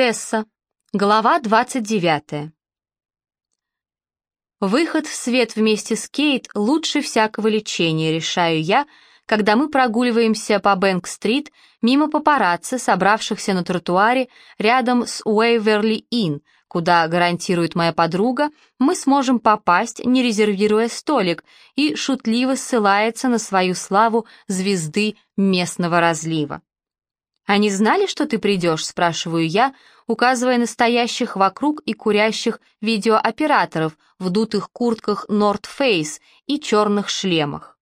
Тесса. Глава 29. Выход в свет вместе с Кейт лучше всякого лечения, решаю я, когда мы прогуливаемся по Бэнк-стрит мимо папарацци, собравшихся на тротуаре рядом с Уэйверли-Инн, куда, гарантирует моя подруга, мы сможем попасть, не резервируя столик, и шутливо ссылается на свою славу звезды местного разлива. «Они знали, что ты придешь?» — спрашиваю я, указывая на стоящих вокруг и курящих видеооператоров в дутых куртках North Face и черных шлемах.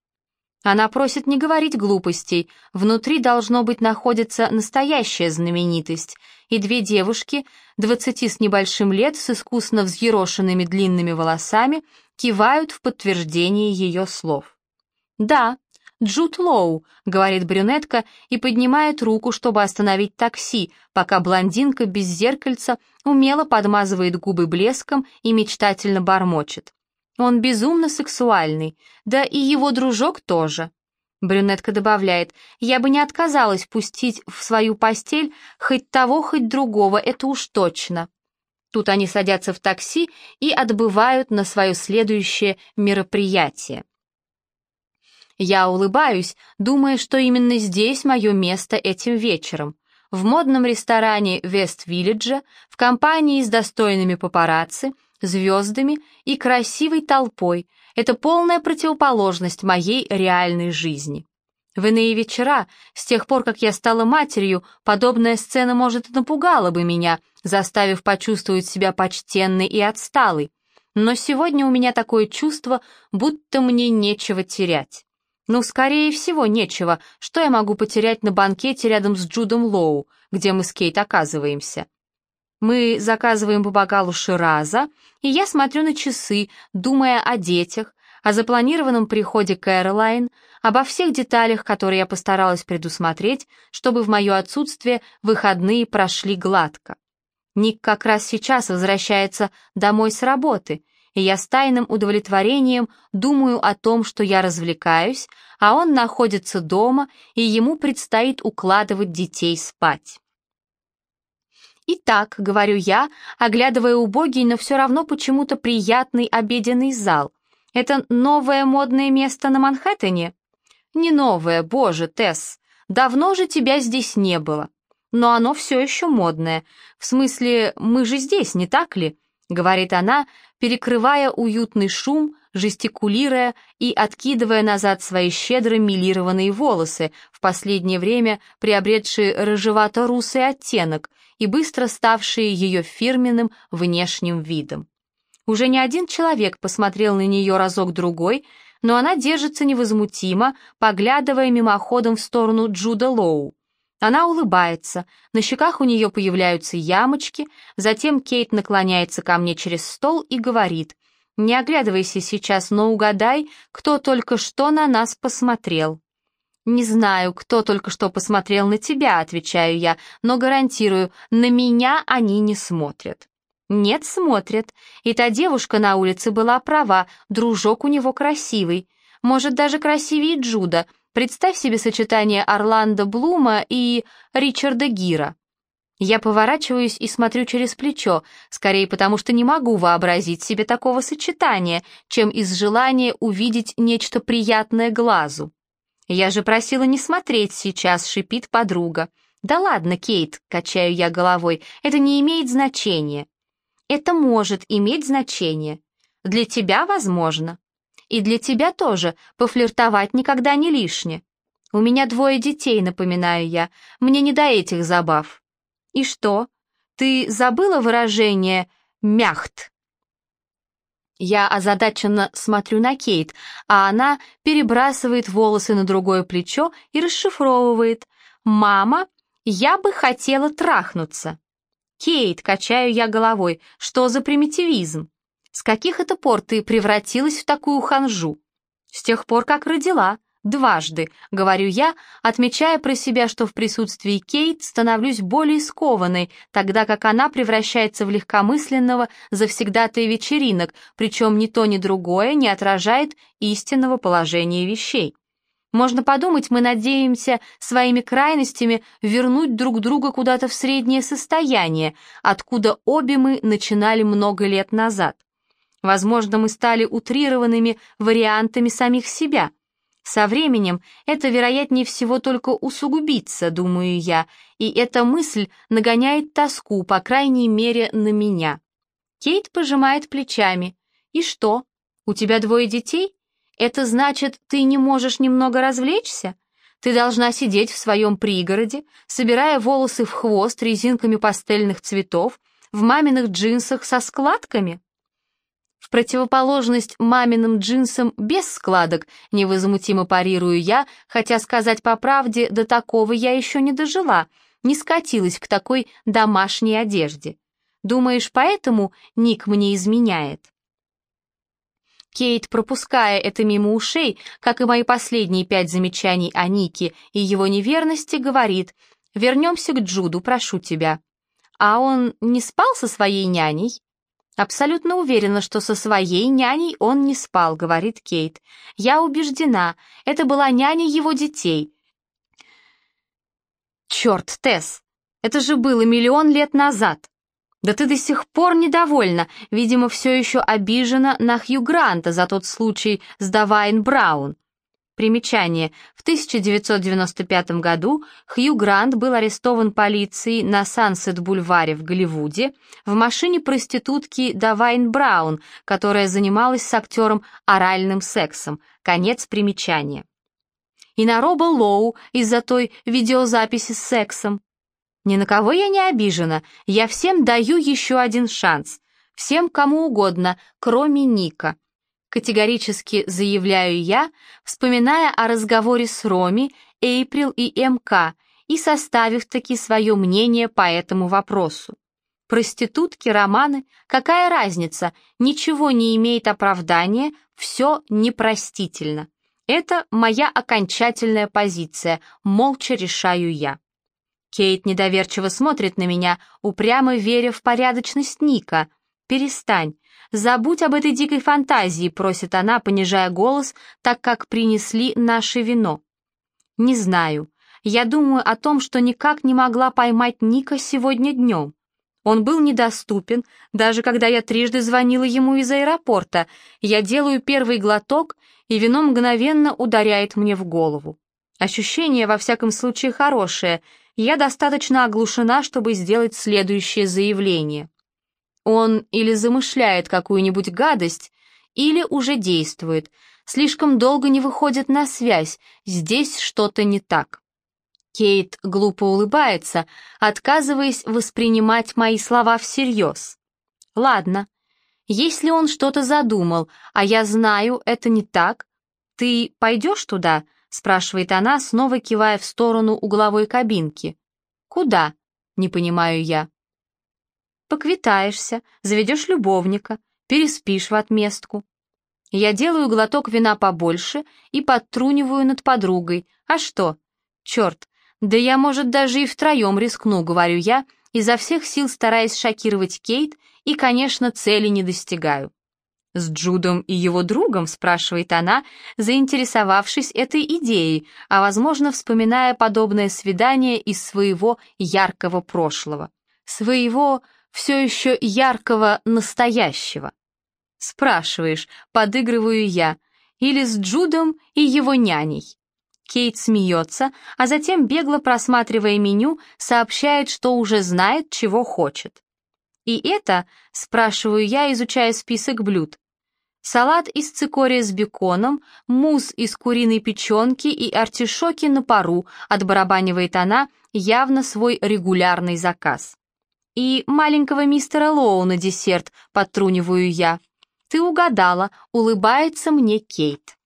Она просит не говорить глупостей, внутри должно быть находится настоящая знаменитость, и две девушки, двадцати с небольшим лет, с искусно взъерошенными длинными волосами, кивают в подтверждение ее слов. «Да, «Джуд Лоу», — говорит брюнетка и поднимает руку, чтобы остановить такси, пока блондинка без зеркальца умело подмазывает губы блеском и мечтательно бормочет. «Он безумно сексуальный, да и его дружок тоже». Брюнетка добавляет, «Я бы не отказалась пустить в свою постель хоть того, хоть другого, это уж точно». Тут они садятся в такси и отбывают на свое следующее мероприятие. Я улыбаюсь, думая, что именно здесь мое место этим вечером. В модном ресторане Вест-Виллиджа, в компании с достойными папарацци, звездами и красивой толпой. Это полная противоположность моей реальной жизни. В иные вечера, с тех пор, как я стала матерью, подобная сцена, может, напугала бы меня, заставив почувствовать себя почтенной и отсталой. Но сегодня у меня такое чувство, будто мне нечего терять. Ну, скорее всего, нечего. Что я могу потерять на банкете рядом с Джудом Лоу, где мы с Кейт оказываемся? Мы заказываем по бокалу Шираза, и я смотрю на часы, думая о детях, о запланированном приходе Кэролайн, обо всех деталях, которые я постаралась предусмотреть, чтобы в мое отсутствие выходные прошли гладко. Ник как раз сейчас возвращается домой с работы, и я с тайным удовлетворением думаю о том, что я развлекаюсь, а он находится дома, и ему предстоит укладывать детей спать. «Итак», — говорю я, оглядывая убогий, но все равно почему-то приятный обеденный зал. «Это новое модное место на Манхэттене?» «Не новое, боже, Тесс, давно же тебя здесь не было. Но оно все еще модное. В смысле, мы же здесь, не так ли?» — говорит она, перекрывая уютный шум, жестикулируя и откидывая назад свои щедро милированные волосы, в последнее время приобретшие рыжевато-русый оттенок и быстро ставшие ее фирменным внешним видом. Уже не один человек посмотрел на нее разок-другой, но она держится невозмутимо, поглядывая мимоходом в сторону Джуда Лоу. Она улыбается, на щеках у нее появляются ямочки, затем Кейт наклоняется ко мне через стол и говорит, «Не оглядывайся сейчас, но угадай, кто только что на нас посмотрел». «Не знаю, кто только что посмотрел на тебя», — отвечаю я, «но гарантирую, на меня они не смотрят». «Нет, смотрят. И та девушка на улице была права, дружок у него красивый. Может, даже красивее Джуда, Представь себе сочетание Орландо Блума и Ричарда Гира. Я поворачиваюсь и смотрю через плечо, скорее потому что не могу вообразить себе такого сочетания, чем из желания увидеть нечто приятное глазу. Я же просила не смотреть сейчас, шипит подруга. Да ладно, Кейт, качаю я головой, это не имеет значения. Это может иметь значение. Для тебя возможно. И для тебя тоже, пофлиртовать никогда не лишне. У меня двое детей, напоминаю я, мне не до этих забав. И что? Ты забыла выражение «мяхт»? Я озадаченно смотрю на Кейт, а она перебрасывает волосы на другое плечо и расшифровывает. «Мама, я бы хотела трахнуться». «Кейт», — качаю я головой, — «что за примитивизм?» С каких это пор ты превратилась в такую ханжу? С тех пор, как родила. Дважды, говорю я, отмечая про себя, что в присутствии Кейт становлюсь более скованной, тогда как она превращается в легкомысленного завсегдатая вечеринок, причем ни то, ни другое не отражает истинного положения вещей. Можно подумать, мы надеемся своими крайностями вернуть друг друга куда-то в среднее состояние, откуда обе мы начинали много лет назад. Возможно, мы стали утрированными вариантами самих себя. Со временем это, вероятнее всего, только усугубится, думаю я, и эта мысль нагоняет тоску, по крайней мере, на меня. Кейт пожимает плечами. «И что? У тебя двое детей? Это значит, ты не можешь немного развлечься? Ты должна сидеть в своем пригороде, собирая волосы в хвост резинками пастельных цветов, в маминых джинсах со складками?» В противоположность маминым джинсам без складок, невозмутимо парирую я, хотя сказать по правде, до такого я еще не дожила, не скатилась к такой домашней одежде. Думаешь, поэтому Ник мне изменяет? Кейт, пропуская это мимо ушей, как и мои последние пять замечаний о Нике и его неверности, говорит, «Вернемся к Джуду, прошу тебя». А он не спал со своей няней? «Абсолютно уверена, что со своей няней он не спал», — говорит Кейт. «Я убеждена, это была няня его детей». «Черт, Тесс, это же было миллион лет назад!» «Да ты до сих пор недовольна, видимо, все еще обижена на Хью Гранта за тот случай с Давайн Браун». Примечание. В 1995 году Хью Грант был арестован полицией на Сансет-бульваре в Голливуде в машине проститутки Давайн Браун, которая занималась с актером оральным сексом. Конец примечания. И на Роба Лоу из-за той видеозаписи с сексом. Ни на кого я не обижена, я всем даю еще один шанс. Всем кому угодно, кроме Ника. Категорически заявляю я, вспоминая о разговоре с Роми, Эйприл и МК и составив таки свое мнение по этому вопросу. Проститутки, романы, какая разница, ничего не имеет оправдания, все непростительно. Это моя окончательная позиция, молча решаю я. Кейт недоверчиво смотрит на меня, упрямо веря в порядочность Ника. «Перестань, «Забудь об этой дикой фантазии», — просит она, понижая голос, так как принесли наше вино. «Не знаю. Я думаю о том, что никак не могла поймать Ника сегодня днем. Он был недоступен, даже когда я трижды звонила ему из аэропорта. Я делаю первый глоток, и вино мгновенно ударяет мне в голову. Ощущение, во всяком случае, хорошее. Я достаточно оглушена, чтобы сделать следующее заявление. Он или замышляет какую-нибудь гадость, или уже действует. Слишком долго не выходит на связь, здесь что-то не так. Кейт глупо улыбается, отказываясь воспринимать мои слова всерьез. Ладно, если он что-то задумал, а я знаю, это не так, ты пойдешь туда? спрашивает она, снова кивая в сторону угловой кабинки. Куда? Не понимаю я. Поквитаешься, заведешь любовника, переспишь в отместку. Я делаю глоток вина побольше и подтруниваю над подругой. А что? Черт, да я, может, даже и втроем рискну, говорю я, изо всех сил стараясь шокировать Кейт и, конечно, цели не достигаю. «С Джудом и его другом?» — спрашивает она, заинтересовавшись этой идеей, а, возможно, вспоминая подобное свидание из своего яркого прошлого. Своего все еще яркого настоящего. Спрашиваешь, подыгрываю я, или с Джудом и его няней. Кейт смеется, а затем, бегло просматривая меню, сообщает, что уже знает, чего хочет. И это, спрашиваю я, изучая список блюд. Салат из цикория с беконом, мусс из куриной печенки и артишоки на пару, отбарабанивает она явно свой регулярный заказ. И маленького мистера Лоу на десерт, подтруниваю я. Ты угадала, улыбается мне Кейт.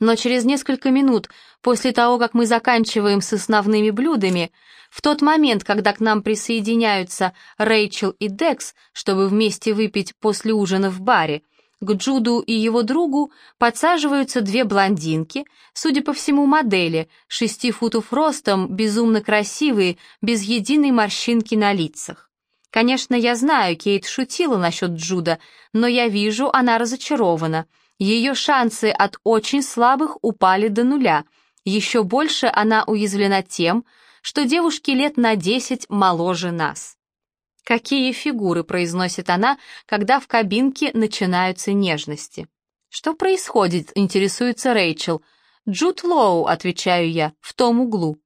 Но через несколько минут после того, как мы заканчиваем с основными блюдами, в тот момент, когда к нам присоединяются Рэйчел и Декс, чтобы вместе выпить после ужина в баре, к Джуду и его другу подсаживаются две блондинки, судя по всему модели, шести футов ростом, безумно красивые, без единой морщинки на лицах. Конечно, я знаю, Кейт шутила насчет Джуда, но я вижу, она разочарована. Ее шансы от очень слабых упали до нуля. Еще больше она уязвлена тем, что девушки лет на 10 моложе нас. «Какие фигуры», — произносит она, когда в кабинке начинаются нежности. «Что происходит?» — интересуется Рэйчел. «Джуд Лоу», — отвечаю я, — «в том углу».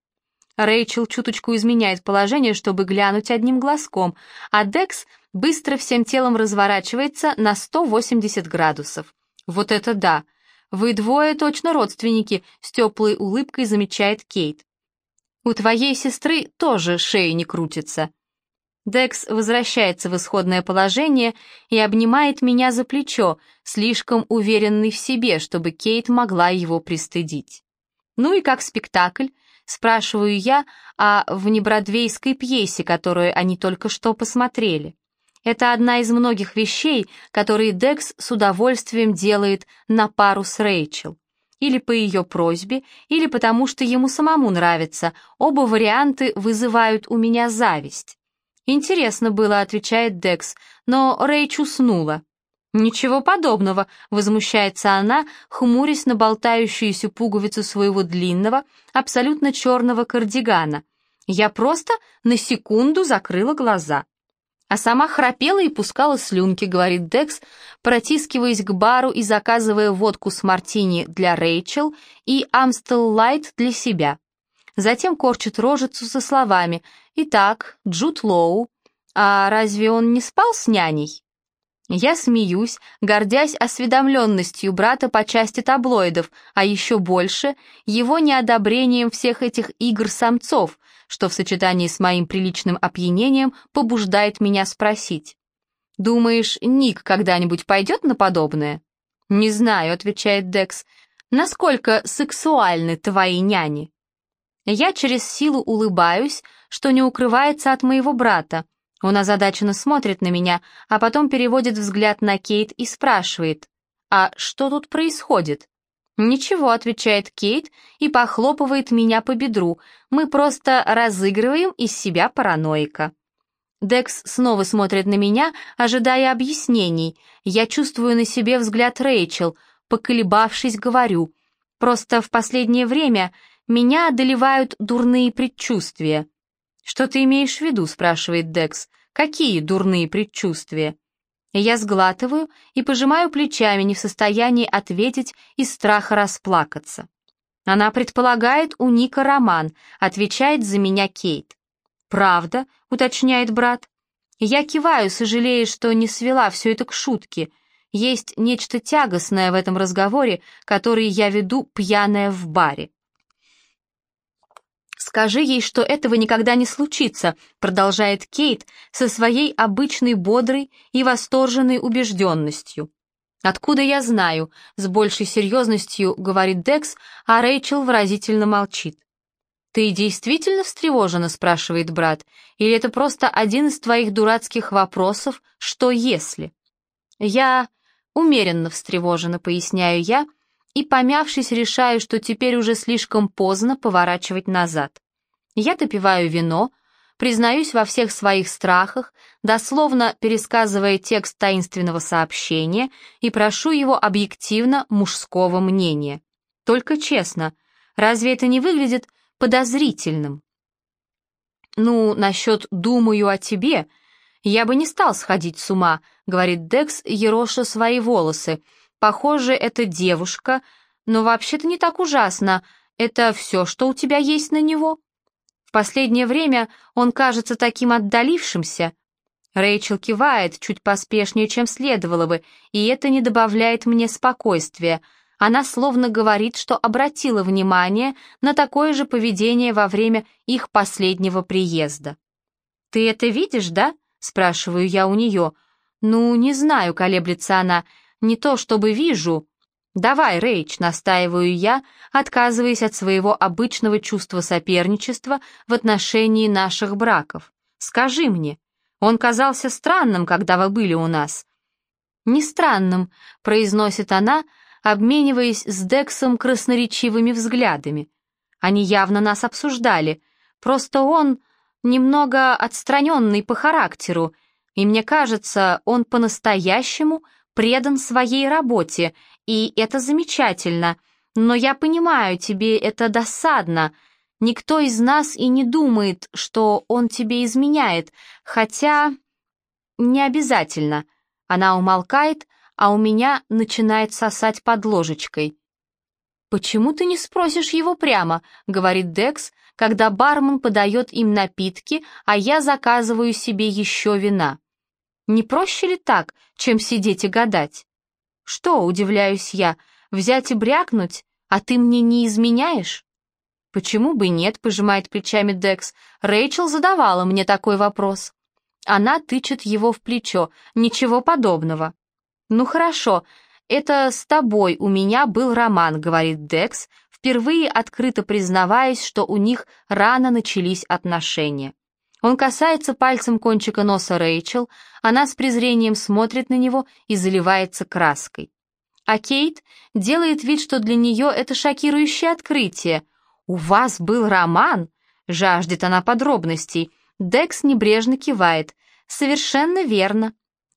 Рэйчел чуточку изменяет положение, чтобы глянуть одним глазком, а Декс быстро всем телом разворачивается на 180 градусов. Вот это да! Вы двое точно родственники, с теплой улыбкой замечает Кейт. У твоей сестры тоже шея не крутится. Декс возвращается в исходное положение и обнимает меня за плечо, слишком уверенный в себе, чтобы Кейт могла его пристыдить. Ну и как спектакль? Спрашиваю я о внебродвейской пьесе, которую они только что посмотрели. Это одна из многих вещей, которые Декс с удовольствием делает на пару с Рэйчел. Или по ее просьбе, или потому что ему самому нравится. Оба варианты вызывают у меня зависть. «Интересно было», — отвечает Декс, но Рэйч уснула. «Ничего подобного», — возмущается она, хмурясь на болтающуюся пуговицу своего длинного, абсолютно черного кардигана. «Я просто на секунду закрыла глаза» а сама храпела и пускала слюнки, говорит Декс, протискиваясь к бару и заказывая водку с мартини для Рэйчел и Амстел Лайт для себя. Затем корчит рожицу со словами «Итак, Джуд Лоу, а разве он не спал с няней?» Я смеюсь, гордясь осведомленностью брата по части таблоидов, а еще больше его неодобрением всех этих игр самцов, что в сочетании с моим приличным опьянением побуждает меня спросить. «Думаешь, Ник когда-нибудь пойдет на подобное?» «Не знаю», — отвечает Декс. «Насколько сексуальны твои няни?» Я через силу улыбаюсь, что не укрывается от моего брата. Он озадаченно смотрит на меня, а потом переводит взгляд на Кейт и спрашивает, «А что тут происходит?» «Ничего», — отвечает Кейт и похлопывает меня по бедру. «Мы просто разыгрываем из себя параноика». Декс снова смотрит на меня, ожидая объяснений. Я чувствую на себе взгляд Рэйчел. Поколебавшись, говорю. «Просто в последнее время меня одолевают дурные предчувствия». «Что ты имеешь в виду?» — спрашивает Декс. «Какие дурные предчувствия?» Я сглатываю и пожимаю плечами, не в состоянии ответить из страха расплакаться. Она предполагает у Ника роман, отвечает за меня Кейт. «Правда?» — уточняет брат. Я киваю, сожалея, что не свела все это к шутке. Есть нечто тягостное в этом разговоре, который я веду пьяная в баре. «Скажи ей, что этого никогда не случится», продолжает Кейт со своей обычной бодрой и восторженной убежденностью. «Откуда я знаю?» — с большей серьезностью говорит Декс, а Рэйчел выразительно молчит. «Ты действительно встревожена?» — спрашивает брат. «Или это просто один из твоих дурацких вопросов «что если?» «Я умеренно встревожена», — поясняю я, — и, помявшись, решаю, что теперь уже слишком поздно поворачивать назад. Я допиваю вино, признаюсь во всех своих страхах, дословно пересказывая текст таинственного сообщения и прошу его объективно мужского мнения. Только честно, разве это не выглядит подозрительным? «Ну, насчет «думаю о тебе», я бы не стал сходить с ума», — говорит Декс, ероша свои волосы, — Похоже, это девушка, но вообще-то не так ужасно. Это все, что у тебя есть на него? В последнее время он кажется таким отдалившимся. Рэйчел кивает чуть поспешнее, чем следовало бы, и это не добавляет мне спокойствия. Она словно говорит, что обратила внимание на такое же поведение во время их последнего приезда. «Ты это видишь, да?» — спрашиваю я у нее. «Ну, не знаю», — колеблется она, — не то чтобы вижу. Давай, Рейч, настаиваю я, отказываясь от своего обычного чувства соперничества в отношении наших браков. Скажи мне, он казался странным, когда вы были у нас. Не странным, произносит она, обмениваясь с Дексом красноречивыми взглядами. Они явно нас обсуждали, просто он немного отстраненный по характеру, и мне кажется, он по-настоящему предан своей работе, и это замечательно. Но я понимаю, тебе это досадно. Никто из нас и не думает, что он тебе изменяет, хотя... Не обязательно. Она умолкает, а у меня начинает сосать под ложечкой. «Почему ты не спросишь его прямо?» — говорит Декс, когда бармен подает им напитки, а я заказываю себе еще вина. «Не проще ли так, чем сидеть и гадать?» «Что?» — удивляюсь я. «Взять и брякнуть? А ты мне не изменяешь?» «Почему бы нет?» — пожимает плечами Декс. «Рэйчел задавала мне такой вопрос». Она тычет его в плечо. «Ничего подобного». «Ну хорошо, это с тобой у меня был роман», — говорит Декс, впервые открыто признаваясь, что у них рано начались отношения. Он касается пальцем кончика носа Рэйчел, она с презрением смотрит на него и заливается краской. А Кейт делает вид, что для нее это шокирующее открытие. «У вас был роман?» — жаждет она подробностей. Декс небрежно кивает. «Совершенно верно.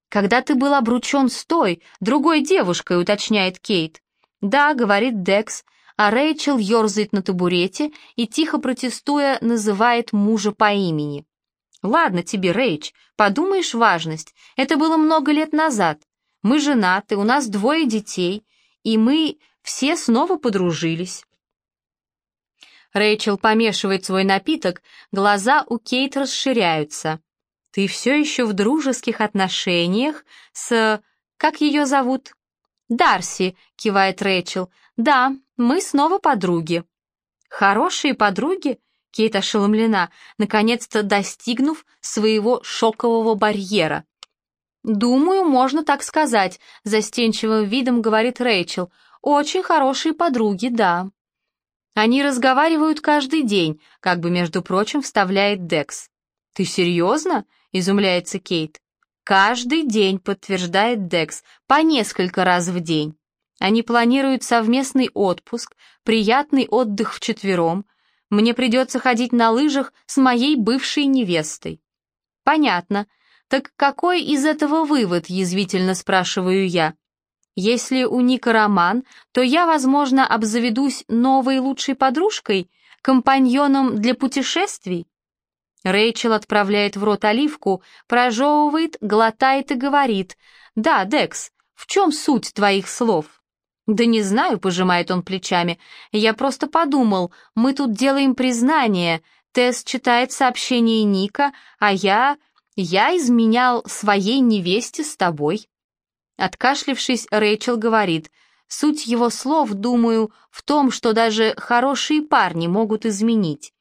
Когда ты был обручен с той, другой девушкой», — уточняет Кейт. «Да», — говорит Декс, а Рэйчел ерзает на табурете и, тихо протестуя, называет мужа по имени. «Ладно тебе, Рэйч, подумаешь важность. Это было много лет назад. Мы женаты, у нас двое детей, и мы все снова подружились». Рэйчел помешивает свой напиток, глаза у Кейт расширяются. Ты все еще в дружеских отношениях с... Как ее зовут? Дарси, кивает Рэйчел. Да, мы снова подруги. Хорошие подруги? Кейт ошеломлена, наконец-то достигнув своего шокового барьера. «Думаю, можно так сказать», — застенчивым видом говорит Рэйчел. «Очень хорошие подруги, да». Они разговаривают каждый день, как бы, между прочим, вставляет Декс. «Ты серьезно?» — изумляется Кейт. «Каждый день», — подтверждает Декс, — «по несколько раз в день. Они планируют совместный отпуск, приятный отдых вчетвером. Мне придется ходить на лыжах с моей бывшей невестой». «Понятно. Так какой из этого вывод?» — язвительно спрашиваю я. «Если у Ника роман, то я, возможно, обзаведусь новой лучшей подружкой, компаньоном для путешествий?» Рэйчел отправляет в рот оливку, прожевывает, глотает и говорит. «Да, Декс, в чем суть твоих слов?» «Да не знаю», — пожимает он плечами. «Я просто подумал, мы тут делаем признание. Тесс читает сообщение Ника, а я... я изменял своей невесте с тобой». Откашлившись, Рэйчел говорит. «Суть его слов, думаю, в том, что даже хорошие парни могут изменить.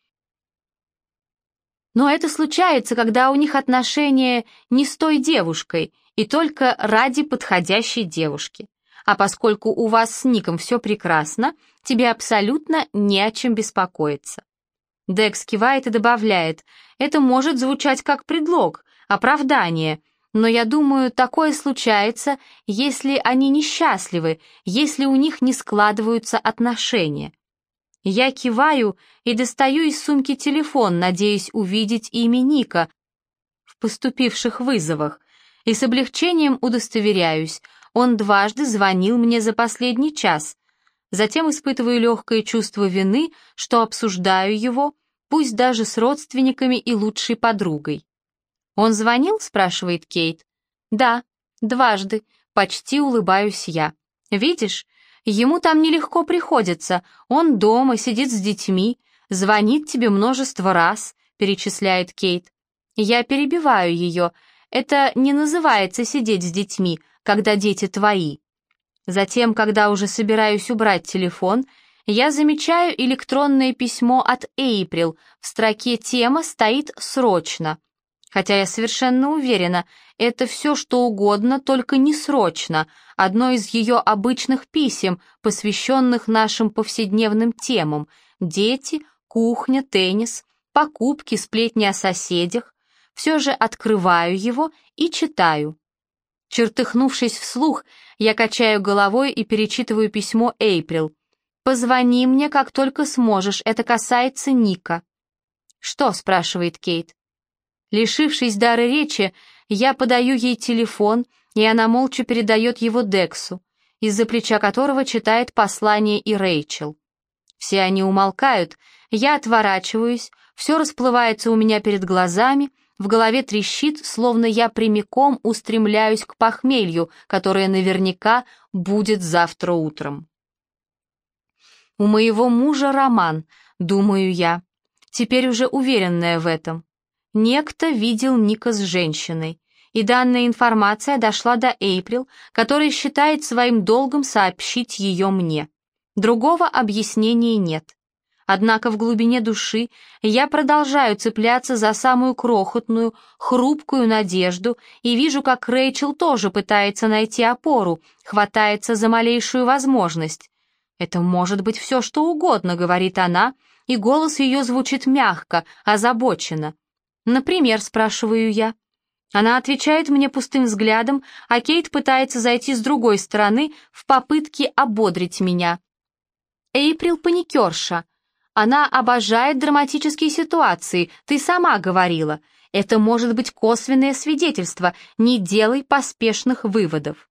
Но это случается, когда у них отношения не с той девушкой и только ради подходящей девушки. А поскольку у вас с Ником все прекрасно, тебе абсолютно не о чем беспокоиться. Декс кивает и добавляет, это может звучать как предлог, оправдание, но я думаю, такое случается, если они несчастливы, если у них не складываются отношения. Я киваю и достаю из сумки телефон, надеясь увидеть имя Ника в поступивших вызовах, и с облегчением удостоверяюсь, он дважды звонил мне за последний час. Затем испытываю легкое чувство вины, что обсуждаю его, пусть даже с родственниками и лучшей подругой. «Он звонил?» — спрашивает Кейт. «Да, дважды», — почти улыбаюсь я. «Видишь, Ему там нелегко приходится, он дома, сидит с детьми, звонит тебе множество раз», — перечисляет Кейт. Я перебиваю ее. Это не называется сидеть с детьми, когда дети твои. Затем, когда уже собираюсь убрать телефон, я замечаю электронное письмо от Эйприл. В строке «Тема» стоит «Срочно». Хотя я совершенно уверена, это все что угодно, только не срочно, одно из ее обычных писем, посвященных нашим повседневным темам — дети, кухня, теннис, покупки, сплетни о соседях. Все же открываю его и читаю. Чертыхнувшись вслух, я качаю головой и перечитываю письмо Эйприл. «Позвони мне, как только сможешь, это касается Ника». «Что?» — спрашивает Кейт. Лишившись дара речи, я подаю ей телефон, и она молча передает его Дексу, из-за плеча которого читает послание и Рэйчел. Все они умолкают, я отворачиваюсь, все расплывается у меня перед глазами, в голове трещит, словно я прямиком устремляюсь к похмелью, которое наверняка будет завтра утром. У моего мужа роман, думаю я, теперь уже уверенная в этом. Некто видел Ника с женщиной, и данная информация дошла до Эйприл, которая считает своим долгом сообщить ее мне. Другого объяснения нет. Однако в глубине души я продолжаю цепляться за самую крохотную, хрупкую надежду и вижу, как Рэйчел тоже пытается найти опору, хватается за малейшую возможность. «Это может быть все, что угодно», — говорит она, и голос ее звучит мягко, озабоченно. «Например», — спрашиваю я. Она отвечает мне пустым взглядом, а Кейт пытается зайти с другой стороны в попытке ободрить меня. Эйприл паникерша. Она обожает драматические ситуации, ты сама говорила. Это может быть косвенное свидетельство, не делай поспешных выводов.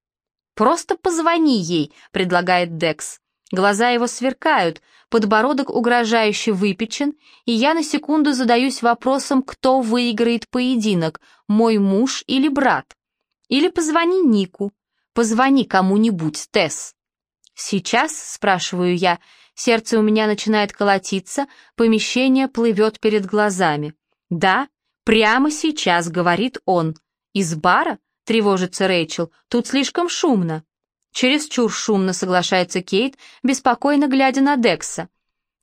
«Просто позвони ей», — предлагает Декс. Глаза его сверкают, подбородок угрожающе выпечен, и я на секунду задаюсь вопросом, кто выиграет поединок, мой муж или брат. Или позвони Нику. Позвони кому-нибудь, Тесс. «Сейчас?» — спрашиваю я. Сердце у меня начинает колотиться, помещение плывет перед глазами. «Да, прямо сейчас», — говорит он. «Из бара?» — тревожится Рэйчел. «Тут слишком шумно». Чересчур шумно соглашается Кейт, беспокойно глядя на Декса.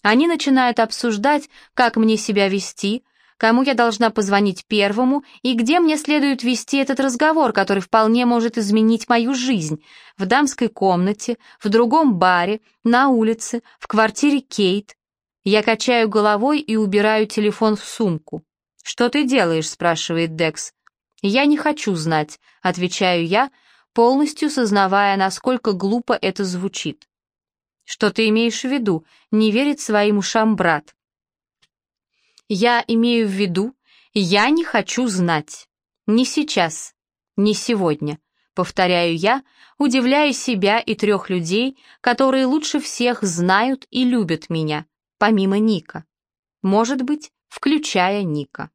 Они начинают обсуждать, как мне себя вести, кому я должна позвонить первому и где мне следует вести этот разговор, который вполне может изменить мою жизнь. В дамской комнате, в другом баре, на улице, в квартире Кейт. Я качаю головой и убираю телефон в сумку. «Что ты делаешь?» — спрашивает Декс. «Я не хочу знать», — отвечаю я, полностью сознавая, насколько глупо это звучит. «Что ты имеешь в виду?» — не верит своим ушам брат. Я имею в виду, я не хочу знать. Не сейчас, не сегодня, повторяю я, удивляя себя и трех людей, которые лучше всех знают и любят меня, помимо Ника. Может быть, включая Ника.